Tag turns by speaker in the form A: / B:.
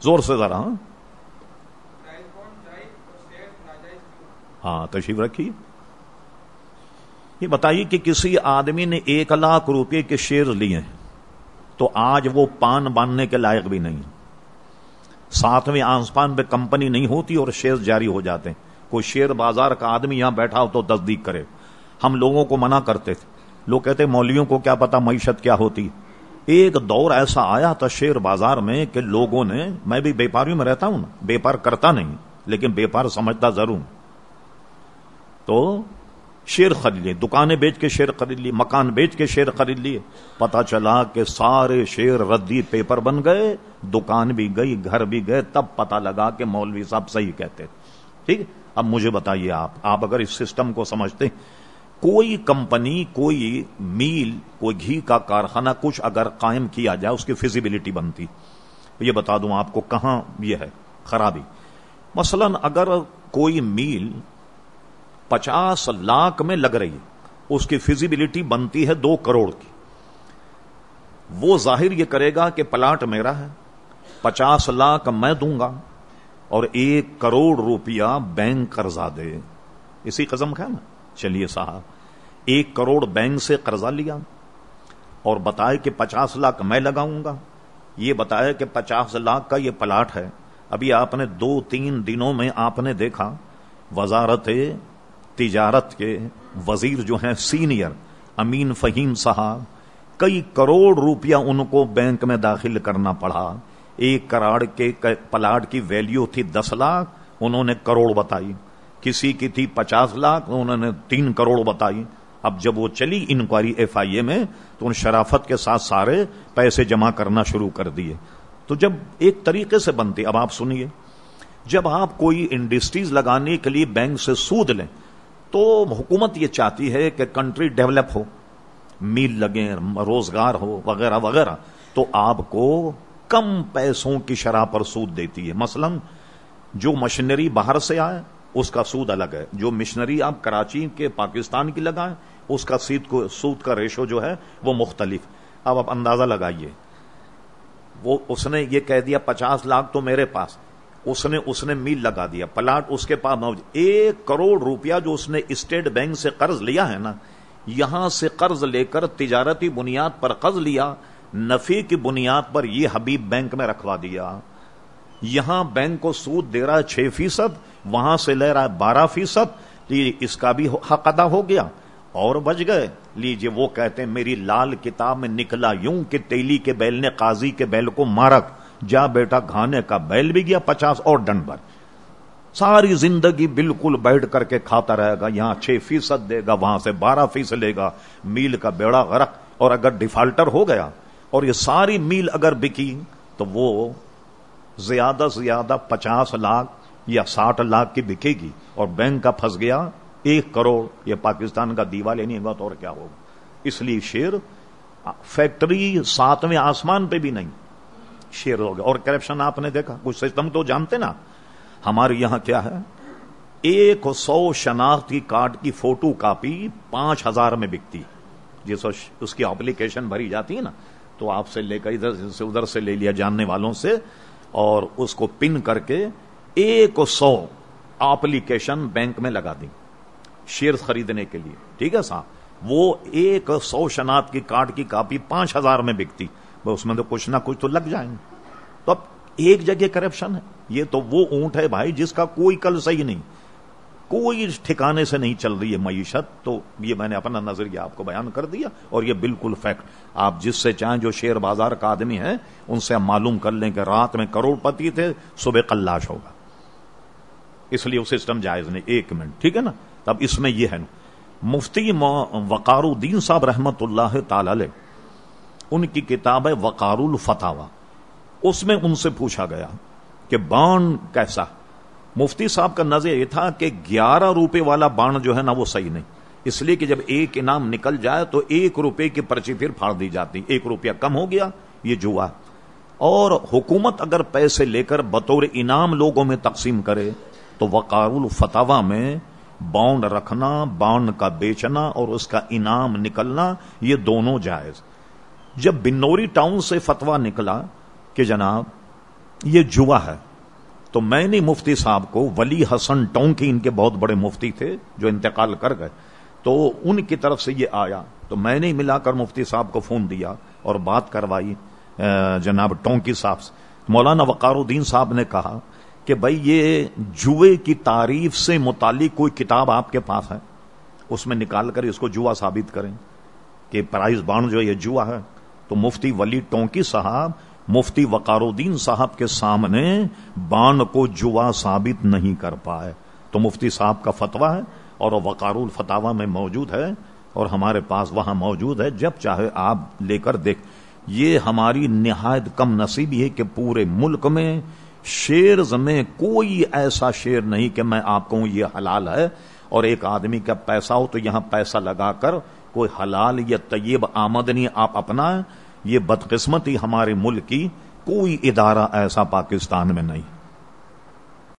A: زور سے ذرا ہاں؟ ہاں تشریف رکھیے۔ یہ بتائیے کہ کسی آدمی نے ایک لاکھ روپے کے شیئر لیے، تو آج وہ پان باندھنے کے لائق بھی نہیں۔ ساتویں آسمان پہ کمپنی نہیں ہوتی اور شیئر جاری ہو جاتے۔ ہیں کوئی شیئر بازار کا آدمی یہاں بیٹھا ہو تو تصدیق کرے۔ ہم لوگوں کو منع کرتے تھے۔ لوگ کہتے مولویوں کو کیا پتا معیشت کیا ہوتی۔ ایک دور ایسا آیا تھا شیئر بازار میں کہ لوگوں نے، میں بھی بیپاریوں میں رہتا ہوں نا، بیپار کرتا نہیں، لیکن بیپار سمجھتا ضرور۔ تو شیر خرید لیے، دکانیں بیچ کے شیر خرید لیے، مکان بیچ کے شیر خرید لیے۔ پتا چلا کہ سارے شیر ردی پیپر بن گئے، دکان بھی گئی، گھر بھی گئے، تب پتا لگا کہ مولوی صاحب صحیح کہتے۔ ٹھیک، اب مجھے بتائیے آپ آپ اگر اس سسٹم کو سمجھتے کوئی کمپنی، کوئی میل، کوئی گھی کا کارخانہ کچھ اگر قائم کیا جائے، اس کی فیزیبلٹی بنتی۔ یہ بتا دوں آپ کو کہاں یہ ہے، خرابی۔ مثلا اگر کوئی میل پچاس لاکھ میں لگ رہی ہے، اس کی فیزیبلٹی بنتی ہے دو کروڑ کی۔ وہ ظاہر یہ کرے گا کہ پلاٹ میرا ہے، پچاس لاکھ میں دوں گا اور ایک کروڑ روپیہ بینک قرضہ دے۔ اسی قسم کا نا۔ چلیے صاحب، ایک کروڑ بینک سے قرضہ لیا اور بتائے کہ پچاس لاکھ میں لگاؤں گا۔ یہ بتایا کہ پچاس لاکھ کا یہ پلاٹ ہے۔ ابھی آپ نے دو تین دنوں میں آپ نے دیکھا، وزارت تجارت کے وزیر جو ہیں، سینئر امین فہیم صاحب، کئی کروڑ روپیہ ان کو بینک میں داخل کرنا پڑا۔ ایک کراڑ کے پلاٹ کی ویلیو تھی دس لاکھ، انہوں نے کروڑ بتائی۔ کسی کی تھی پچاس لاکھ، انہوں نے تین کروڑ بتائی۔ اب جب وہ چلی انکوائری ایف آئی اے میں، تو ان شرافت کے ساتھ سارے پیسے جمع کرنا شروع کر دیے۔ تو جب ایک طریقے سے بنتی، اب آپ سنیے۔ جب آپ کوئی انڈسٹریز لگانے کے لیے بینک سے سود لیں، تو حکومت یہ چاہتی ہے کہ کنٹری ڈیولپ ہو، میل لگے روزگار ہو، وغیرہ وغیرہ۔ تو آپ کو کم پیسوں کی شرح پر سود دیتی ہے۔ مثلا جو مشنری باہر سے آئے اس کا سود الگ ہے۔ جو مشنری آپ کراچی کے پاکستان کی لگائیں، اس کا سید کو سود کا ریشو جو ہے، وہ مختلف۔ اب آپ اندازہ لگائیے۔ وہ اس نے یہ کہہ دیا، پچاس لاکھ تو میرے پاس۔ اس نے اس نے میل لگا دیا۔ پلاٹ اس کے پاس موجود۔ ایک کروڑ روپیہ جو اس نے اسٹیٹ بینک سے قرض لیا ہے نا، یہاں سے قرض لے کر تجارتی بنیاد پر قرض لیا، نفی کی بنیاد پر یہ حبیب بینک میں رکھوا دیا۔ یہاں بینک کو سود دے رہا ہے چھ فیصد، وہاں سے لے رہا ہے بارہ فیصد اس کا بھی حق ادا ہو گیا۔ اور بچ گئے۔ لیجیے وہ کہتے ہیں، میری لال کتاب میں نکلا یوں کہ تیلی کے بیل نے قاضی کے بیل کو مارک جا بیٹا، کھانے کا بیل بھی گیا پچاس اور ڈنڈ بھر۔ ساری زندگی بالکل بیٹھ کر کے کھاتا رہے گا۔ یہاں چھ فیصد دے گا، وہاں سے بارہ فیصد لے گا۔ میل کا بیڑا غرق۔ اور اگر ڈیفالٹر ہو گیا، اور یہ ساری میل اگر بکی، تو وہ زیادہ سے زیادہ پچاس لاکھ یا ساٹھ لاکھ کی بکے گی اور بینک کا پھنس گیا، ایک کروڑ یہ پاکستان کا دیوا لینی ہوگا تو اور کیا ہوگا؟ اس لیے شیر فیکٹری ساتویں آسمان پہ بھی نہیں، شیر ہو گیا۔ اور کرپشن آپ نے دیکھا کچھ سسٹم تو جانتے نا؟ ہمارے یہاں کیا ہے؟ ایک سو شناختی کارڈ کی فوٹو کاپی پانچ ہزار میں بکتی۔ جس اس کی اپلیکیشن بھری جاتی ہے نا، تو آپ سے لے کر ادھر سے ادھر سے لے لیا جاننے والوں سے۔ اور اس کو پن کر کے ایک سو اپلیکیشن بینک میں لگا دیں شیئر خریدنے کے لیے۔ ٹھیک ہے صاحب؟ وہ ایک سو شناخت کی کارڈ کی کاپی پانچ ہزار میں بکتی۔ اس میں تو کچھ نہ کچھ تو لگ جائیں گے تو اب ایک جگہ کرپشن ہے۔ یہ تو وہ اونٹ ہے بھائی جس کا کوئی کل صحیح نہیں۔ کوئی ٹھکانے سے نہیں چل رہی ہے معیشت، تو یہ میں نے اپنا نظریہ آپ کو بیان کر دیا اور یہ بالکل فیکٹ آپ جس سے چاہیں جو شیئر بازار کا آدمی ہے، ان سے ہم معلوم کر لیں کہ رات میں کروڑ پتی تھے، صبح کلاش ہوگا۔ اس لیے وہ سسٹم جائز نہیں۔ ایک منٹ، ٹھیک ہے نا؟ تب اس میں یہ ہے نا۔ مفتی وقار الدین صاحب رحمت اللہ تعالی ان کی کتاب ہے وقار الفتاوا اس میں ان سے پوچھا گیا کہ بانڈ کیسا؟ مفتی صاحب کا نظر یہ تھا کہ گیارہ روپے والا بانڈ جو ہے نا وہ صحیح نہیں۔ اس لیے کہ جب ایک انعام نکل جائے تو ایک روپے کی پرچی پھر پھاڑ دی جاتی۔ ایک روپیہ کم ہو گیا، یہ جوا۔ اور حکومت اگر پیسے لے کر بطور انعام لوگوں میں تقسیم کرے، تو وقار الفتوا میں بانڈ رکھنا، بانڈ کا بیچنا اور اس کا انعام نکلنا، یہ دونوں جائز۔ جب بنوری ٹاؤن سے فتوا نکلا کہ جناب، یہ جوا ہے۔ تو میں نے مفتی صاحب کو، ولی حسن ٹونکی ان کے بہت بڑے مفتی تھے جو انتقال کر گئے۔ تو ان کی طرف سے یہ آیا۔ تو میں نے ملا کر مفتی صاحب کو فون دیا اور بات کروائی جناب ٹونکی صاحب سے۔ مولانا وقار الدین صاحب نے کہا کہ بھائی یہ جوئے کی تعریف سے متعلق کوئی کتاب آپ کے پاس ہے؟ اس میں نکال کر اس کو جوا ثابت کریں کہ پرائز بانڈ جو یہ جوا ہے۔ تو مفتی ولی ٹونکی صاحب مفتی وقار الدین صاحب کے سامنے بانڈ کو جوا ثابت نہیں کر پائے۔ تو مفتی صاحب کا فتوا ہے اور وقار الفتوا میں موجود ہے اور ہمارے پاس وہاں موجود ہے۔ جب چاہے آپ لے کر دیکھ۔ یہ ہماری نہایت کم نصیبی ہے کہ پورے ملک میں شیر میں کوئی ایسا شیر نہیں کہ میں آپ کو یہ حلال ہے اور ایک آدمی کا پیسہ ہو تو یہاں پیسہ لگا کر کوئی حلال یا طیب آمدنی آپ اپنا یہ بدقسمتی ہمارے ملک کی کوئی ادارہ ایسا پاکستان میں نہیں۔